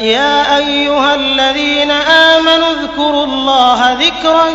يا أيها الذين آمنوا اذكروا الله ذكرا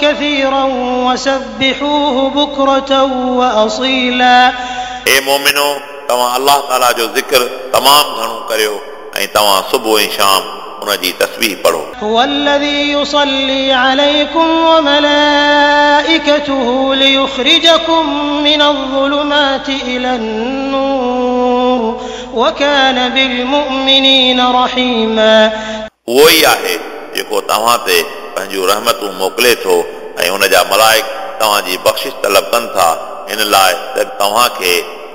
كثيرا وسبحوه بكرة وأصيلا اے مومنو तव्हां अलाह ताला जो ज़िक्र तमामु घणो करियो ऐं तव्हां सुबुह ऐं शाम उन जी तस्वीर पढ़ो هو الذي يصلي عليكم وملائكته ليخرجكم من الظلمات إلى النور وكان بالمؤمنين رحيما उहो ई आहे जेको तव्हां ते पंहिंजूं रहमतूं मोकिले थो ऐं हुन जा मलाइक तव्हांजी बख़्शिश तलब कनि था इन लाइ त तव्हांखे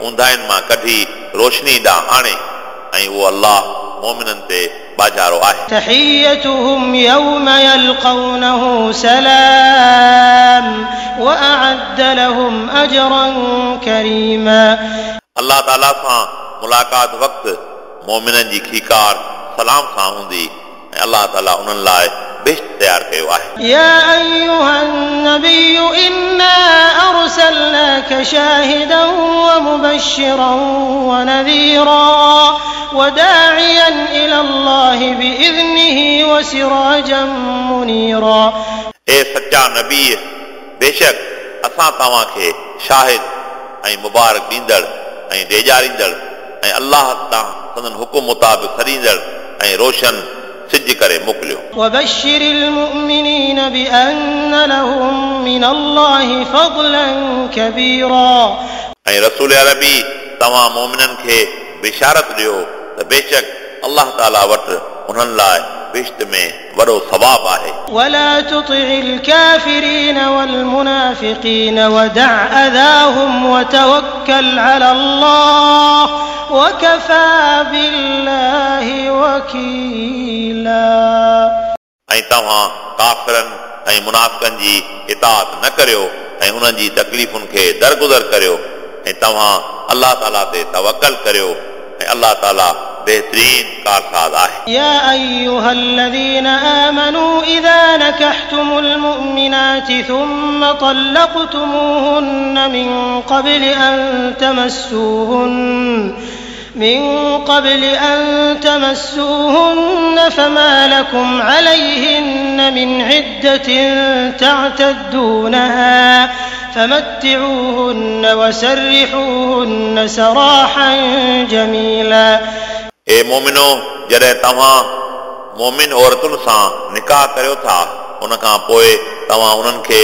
ऊंदाहिनि मां कढी रोशनी ॾांहुं आणे ऐं उहो अलाह मोमिननि ते बाजारो आहे تحيتهم يوم يلقونه سلام وأعد لهم أجرا كريما अलाह ताला सां मुलाक़ात वक़्तु मोमिननि जी खीकार सलाम सां हूंदी ऐं अलाह ताला उन्हनि लाइ बेस्ट तयारु कयो आहे يا أيها النبي إنا أرسلناك شاهدا ومبشرا ونذيرا وداعيا إلى الله بإذنه وسراجا منيرا ए सचा नबी बेशक असां तव्हांखे शाहिद ऐं मुबारक ॾींदड़ ऐं ॾेजारींदड़ ऐं अलाह तां संदन हुकुम मुताबिक़ छॾींदड़ ऐं रोशन सिज करे मोकिलियो وبشر المؤمنين بأن لهم من الله فضلا كبيرا ऐं रसूल अरबी तव्हां मोमिननि खे बिशारत ॾियो त बेशक अलाह ताला वटि उन्हनि लाइ बिश्त में वॾो सवाबु आहे ولا تطع الكافرين والمنافقين ودع أذاهم وتوكل على الله وكفى بالله وكيلا ऐं तव्हां काफ़िरनि ऐं मुनाफ़िकनि जी इताद न करियो ऐं उन्हनि जी तकलीफ़ुनि खे दरगुज़र करियो ऐं तव्हां अलाह ताला ते तवकल करियो ऐं अलाह ताला बहितरीन कारसाज़ आहे يا أيها الذين آمنوا إذا نكحتم المؤمنات ثم طلقتموهن من قبل أن تمسوهن من قبل أن تمسوهن فما لكم عليهن من عدة تعتدونها فمتعوهن وسرحوهن سراحا جميلا ए मोमिनो जॾहिं तव्हां मोमिन औरतुनि सां निकाह करियो था उन खां पोइ तव्हां उन्हनि खे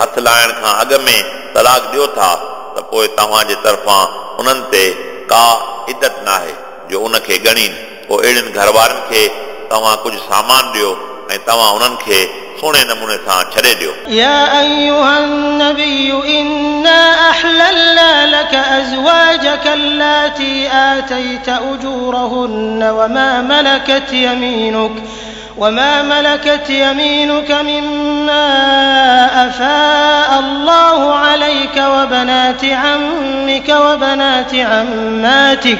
हथ लाइण खां अॻु में तलाक ॾियो था त पोइ तव्हांजे तरफ़ां उन्हनि ते का इदत न आहे जो उनखे ॻणीनि पोइ अहिड़ियुनि घर वारनि खे तव्हां कुझु सामान ॾियो ऐं तव्हां उन्हनि खे सुहिणे नमूने सां छॾे ॾियो يا أيها النبي إنا أحللنا لك أزواجك اللاتي آتيت أجورهن وما ملكت يمينك وما ملكت يمينك مما أفاء الله عليك وبنات عمك وبنات عماتك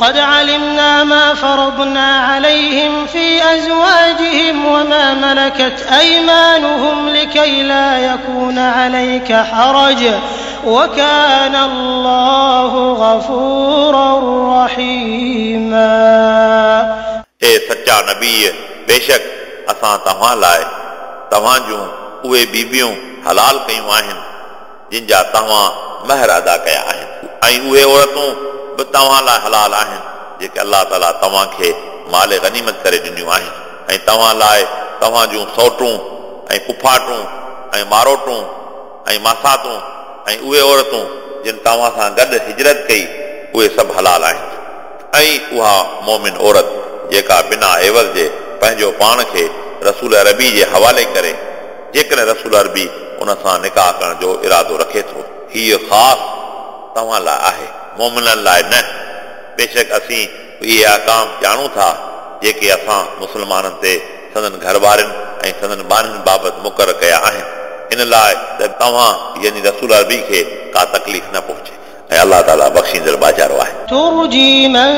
قد علمنا ما فرضنا عليهم في أزواجهم وما ملكت أيمانهم لكي لا يكون عليك حرج وكان الله غفورا رحيما ए सचा नबी बेशक असां तव्हां लाइ तव्हां जूं उहे बीबियूं हलाल कयूं आहिनि जिन जा तव्हां महर अदा कया आहिनि ऐं उहे औरतूं बि तव्हां लाइ हलाल आहिनि जेके अलाह ताला तव्हांखे माल गनीमत करे ॾिनियूं आहिनि ऐं तव्हां लाइ तव्हां जूं सौटूं ऐं पुफाटूं ऐं मारोटूं ऐं मासातूं ऐं उहे औरतूं जिन तव्हां सां गॾु हिजरत कई उहे सभु हलाल आहिनि ऐं उहा मोमिन औरत जेका बिना एवज़ जे पंहिंजो पाण खे रसूल अरबी जे हवाले करे जेकॾहिं रसूल अरबी उन सां निकाह करण जो इरादो रखे थो हीअ ख़ासि तव्हां लाइ आहे मोमिननि लाइ न बेशक असीं इहे आकाम ॼाणूं था जेके असां मुस्लमाननि ते संदन घर वारनि ऐं संदन ॿारनि बाबति मुक़ररु कया आहिनि इन लाइ त तव्हां यानी रसूल अरबी खे का तकलीफ़ न पहुचे ऐं अलाह ताला बख़्शींदड़ बाज़ारो आहे ترجي من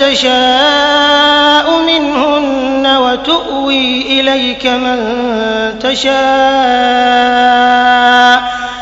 تشاء منهن وتؤوي إليك من تشاء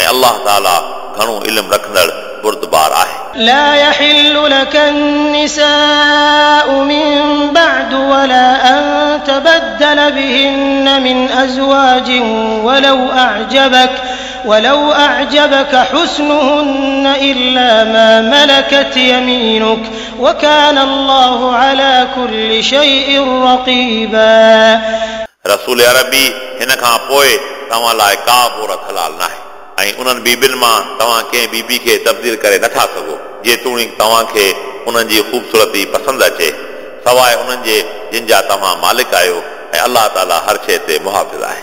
ऐं अलाह ताला घणो इल्मु रखंदड़ बुरदबार आहे لا يحل لك النساء من بعد ولا أن تبدل بهن من أزواج ولو أعجبك ولو أعجبك حسنهن إلا ما ملكت يمينك وكان الله على كل شيء رقيبا रसूल अरबी हिन खां पोइ तव्हां लाइ का बि हलाल नाहे ऐं उन्हनि बीबियुनि मां तव्हां कंहिं बीबी खे तब्दील करे नथा सघो जेतोणीकि तव्हांखे उन्हनि जी ख़ूबसूरती पसंदि अचे सवाइ उन्हनि जे जिन जा तव्हां मालिक आहियो ऐं अलाह ताला हर शइ ते मुहाफ़िज़ आहे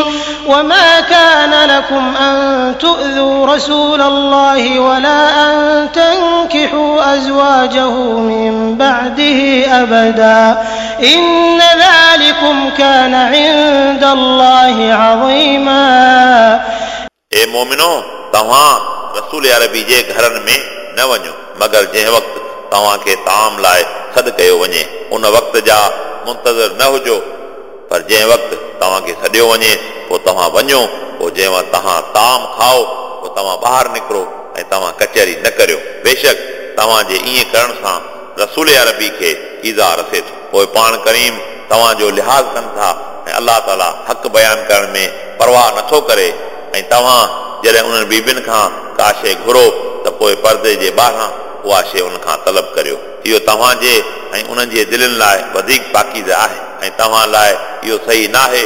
وما كان لكم أن تؤذوا رسول الله ولا أن تنكحوا أزواجه من بعده أبدا إن ذلكم كان عند الله عظيما اے مومنو تواں رسول عربی جے گھرن میں نہ ونجو مگر جے وقت تواں کے تام لائے صد کيو وڃي ان وقت جا منتظر نہ جو پر جے وقت تواں کي سڏيو وڃي پوءِ توهان وڃو پوءِ جنهن وقت توهان طعام کائو پوءِ توهان ٻاهر نڪرو ۽ توهان ڪچهري نه ڪريو. بيشڪ توهان جي ائين ڪرڻ سان رسول عربي کي ايذاءُ رسي ٿو. پوءِ پاڻ ڪريم توهان جو لحاظ ڪن ٿا ۽ الله تعاليٰ حق بيان ڪرڻ ۾ پرواهه نٿو ڪري ۽ توهان جڏهن انهن بيبين کان ڪا شيءِ گهرو ته پوءِ پردي جي ٻاهران اها شيءِ ان کان طلب ڪريو. اهو توهان جي ۽ انهن جي دلن لاءِ وڌيڪ پاڪيز آهي ۽ توهان لاءِ اهو صحيح نه آهي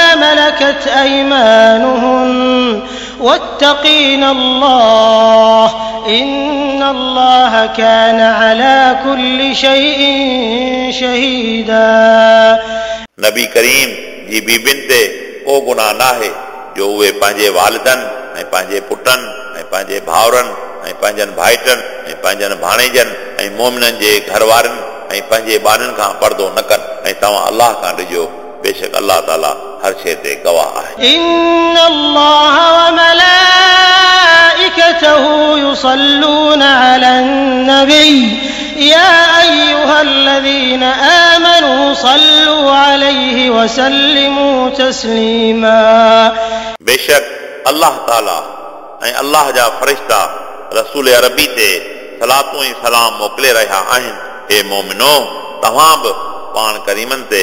ملكت أيمانهن واتقين الله إن الله كان على كل شيء شهيدا नबी करीम जी बीबियुनि ते को गुनाह नाहे जो उहे पंहिंजे वालिदनि ऐं पंहिंजे पुटनि ऐं पंहिंजे भाउरनि ऐं पंहिंजनि भाइटनि ऐं पंहिंजनि भाणेजनि ऐं मोमिननि जे घर वारनि ऐं पंहिंजे ॿारनि खां परदो न कनि ऐं तव्हां अलाह खां ॾिजो बेशक अलाह ताला हर शइ ते गवाह आहे إن الله وملائكته يصلون على النبي يا أيها الذين آمنوا صلوا عليه وسلموا تسليما बेशक अलाह ताला ऐं अलाह जा फ़रिश्ता रसूल अरबी ते सलातूं ऐं सलाम मोकिले रहिया आहिनि हे मोमिनो तव्हां बि पाण करीमनि ते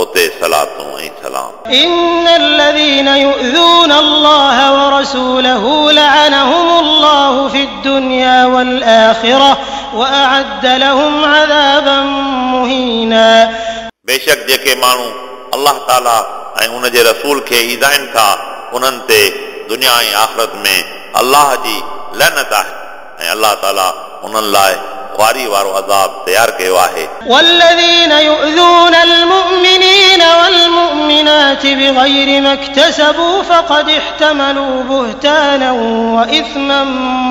توتے صلاتوں ہیں سلام إن الذين يؤذون الله ورسوله لعنهم الله في الدنيا والآخرة وأعد لهم عذابا مهينا. بے شک جيڪي ماڻهو الله تعالى ۽ ان جي رسول کي ايذائن ٿا انهن تي دنيا آخرت ۾ الله جي لعنت آهي ۽ الله تعالى انهن لاءِ ताला उन्हनि लाइ ख़्वारी वारो अज़ाब तयारु कयो आहे والذين يؤذون المؤمنين والمؤمنات بغير ما اكتسبوا فقد احتملوا بهتانا وإثما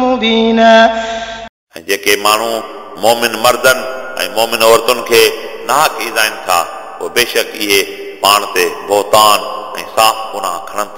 مبينا ऐं जेके माण्हू मोमिन मर्दनि ऐं मोमिन औरतुनि खे नाहक ईंदाइनि था उहे बेशक इहे पाण ते बोतान ऐं साफ़ गुनाह खणनि था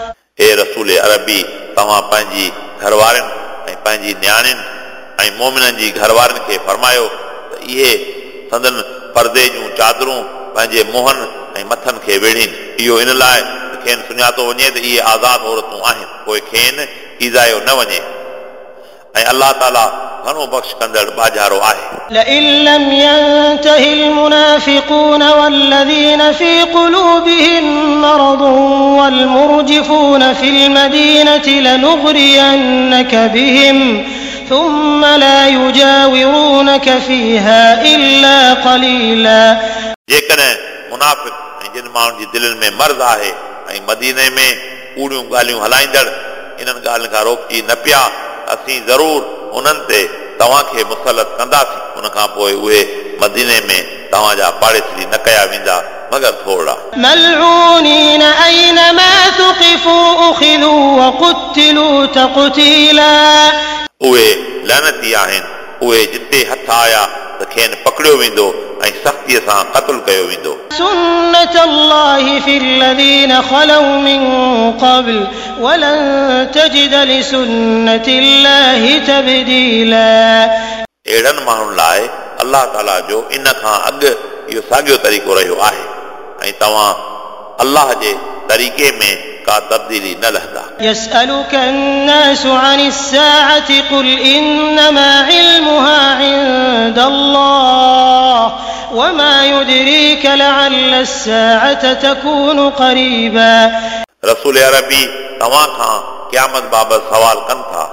رسول عربي توهان پنهنجي گهر وارن ۽ پنهنجي نياڻين ۽ مومنن جي گهر وارن کي فرمايو ته اهي سندن پردي جون چادرون پنهنجي منهنن ۽ مٿن کي ويڙهين اهو ان لاءِ کين سڃاتو وڃي ته اهي آزاد عورتون آهن. پوءِ کين ايذايو نه وڃي. ۽ الله تالا घणो बख़्श कंदड़ बाजारो आहे لئن لم ينته المنافقون والذين في قلوبهم مرض والمرجفون في المدينة لنغرينك بهم ثم لا يجاورونك فيها إلا قليلا जेकॾहिं मुनाफ़िक ऐं जिन माण्हुनि जी दिलनि में मर्ज़ आहे ऐं मदीने में कूड़ियूं ॻाल्हियूं हलाईंदड़ इन्हनि ॻाल्हियुनि खां रोकिजी न पिया असीं ज़रूरु انهن تي توهان کي مسلط ڪنداسين. ان کان پوءِ اهي مديني ۾ توهان جا پاڙيسري نه ڪيا ويندا مگر ٿورا اهي لهنتي آهن. اهي جتي هٿ آيا खेनि पकड़ियो वेंदो ऐं सख़्तीअ सां क़तलु कयो वेंदो سنة الله في الذين خلوا من قبل ولن تجد لسنة الله تبديلا अहिड़नि माण्हुनि लाइ अलाह ताला जो इन खां अॻु इहो साॻियो तरीक़ो रहियो आहे ऐं तव्हां अलाह जे तरीक़े में का तब्दीली न लहंदा يسألك الناس عن الساعة قل إنما علمها عند الله وما يدريك لعل الساعة تكون قريبا रसूल अरबी तव्हां खां क़यामत बाबति सवाल कनि था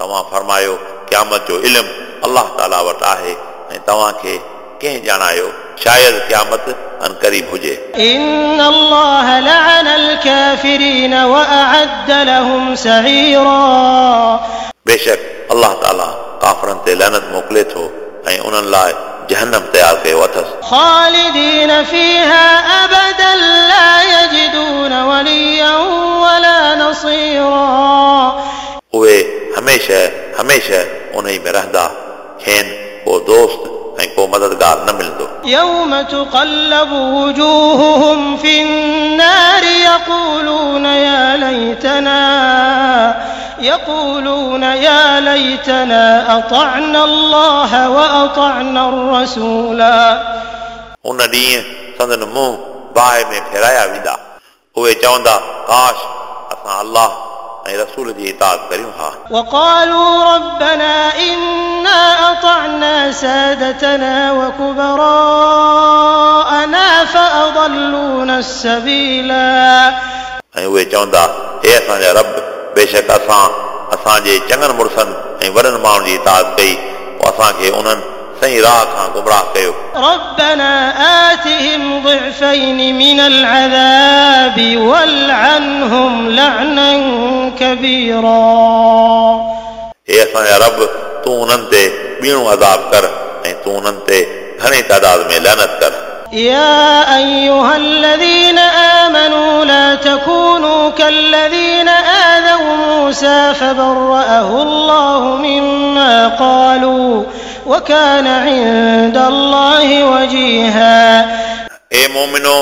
तव्हां फरमायो क़यामत जो इल्मु अलाह ताला वटि आहे ऐं तव्हांखे कंहिं ॼाणायो शायदि क़यामत अनक़रीब हुजे إن الله لعن الكافرين وأعد لهم سعيرا बेशक अलाह ताला काफ़रनि ते लहनत मोकिले थो ऐं उन्हनि लाइ जहनम तयारु कयो अथसि خالدين فيها أبدا لا يجدون وليا ولا نصيرا उहे हमेशह हमेशह उन ई में रहंदा खेनि को दोस्त ऐं को मददगार न मिलंदो يوم تقلب وجوههم في النار يقولون يا ليتنا يقولون يا ليتنا أطعنا الله وأطعنا الرسولا उन ॾींहुं संदन मुंहुं बाहि में फेराया वेंदा उहे चवंदा काश असां अलाह ऐं रसूल जी इताद करियूं हा وقالوا ربنا إنا أطعنا سادتنا وكبراءنا فأضلونا السبيلا ऐं उहे चवंदा हे असांजा रब बेशक असां असांजे चङनि मुड़ुसनि ऐं वॾनि माण्हुनि जी इताद कई पोइ असांखे उन्हनि सही राह खां गुमराह कयो ربنا آتهم ضعفين من العذاب والعنهم لعنا كبيرا हे असांजा रब तूं उन्हनि ते ॿीणो अदाब कर ऐं तूं उन्हनि ते घणे तादाद में लहनत कर يا أيها الذين آمنوا لا تكونوا كالذين آذوا موسى فبرأه الله مما قالوا وكان عند الله وجيها हे मोमिनो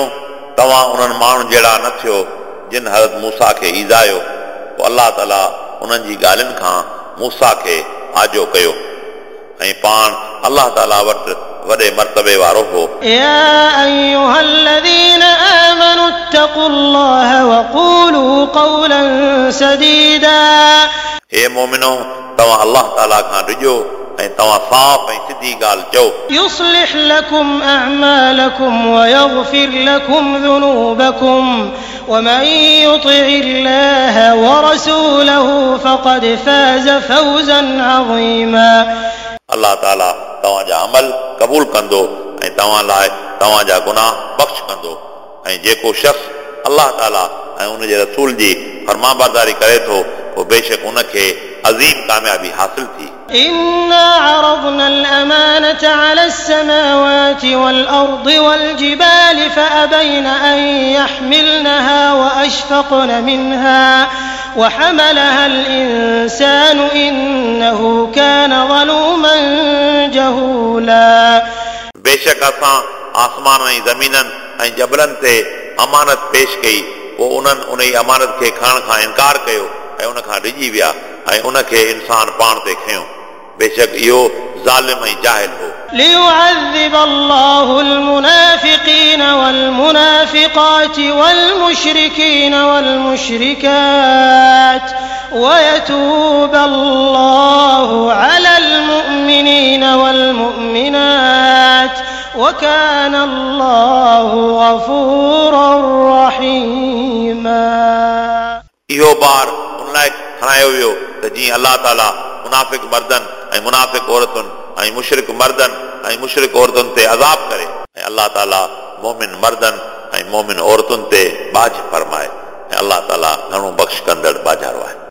तव्हां उन्हनि माण्हुनि जहिड़ा न थियो जिन हज़रत मूसा खे ईज़ायो पोइ अलाह ताला उन्हनि जी ॻाल्हियुनि खां मूसा खे आजो कयो ऐं पाण अलाह ताला वटि वॾे मर्तबे वारो हो يا أيها الذين آمنوا اتقوا الله وقولوا قولا سديدا हे मोमिनो तव्हां अलाह ताला खां ॾिजो ऐं तव्हां साफ़ ऐं सिधी ॻाल्हि चओ يصلح لكم أعمالكم ويغفر لكم ذنوبكم ومن يطع الله ورسوله فقد فاز فوزا عظيما अलाह ताला तव्हांजा अमल क़बूल कंदो ऐं तव्हां लाइ तव्हांजा गुनाह बख़्श कंदो ऐं जेको शख़्स अलाह ताला ऐं उनजे रसूल जी फरमाबरदारी करे थो पोइ बेशक उनखे अज़ीम कामयाबी हासिल थी إنا عرضنا الأمانة على السماوات والأرض والجبال فأبين أن يحملنها وأشفقن منها وحملها الإنسان إنه كان ظلوما جهولا. बेशक असां आसमान ऐं ज़मीननि ऐं जबलनि ते अमानत पेश कई पोइ उन्हनि उन जी अमानत खे खणण खां इनकार कयो ऐं उन खां डिॼी विया ऐं उनखे इंसान पाण बेशक इहो ज़ालिम ऐं जाहिल हो ليعذب الله المنافقين والمنافقات والمشركين والمشركات ويتوب الله على المؤمنين والمؤمنات وكان الله غفورا رحيما इहो ॿार उन लाइ खणायो वियो त जीअं अलाह ताला मुनाफ़िक मर्दनि ऐं मुनाफ़िक औरतुनि ऐं मुशरिक मर्दनि ऐं मुशरिक औरतुनि ते अज़ाब करे ऐं अलाह ताला मोमिन मर्दनि ऐं मोमिन औरतुनि ते बाज फरमाए ऐं अलाह ताला घणो बख़्श कंदड़ बाजारो आहे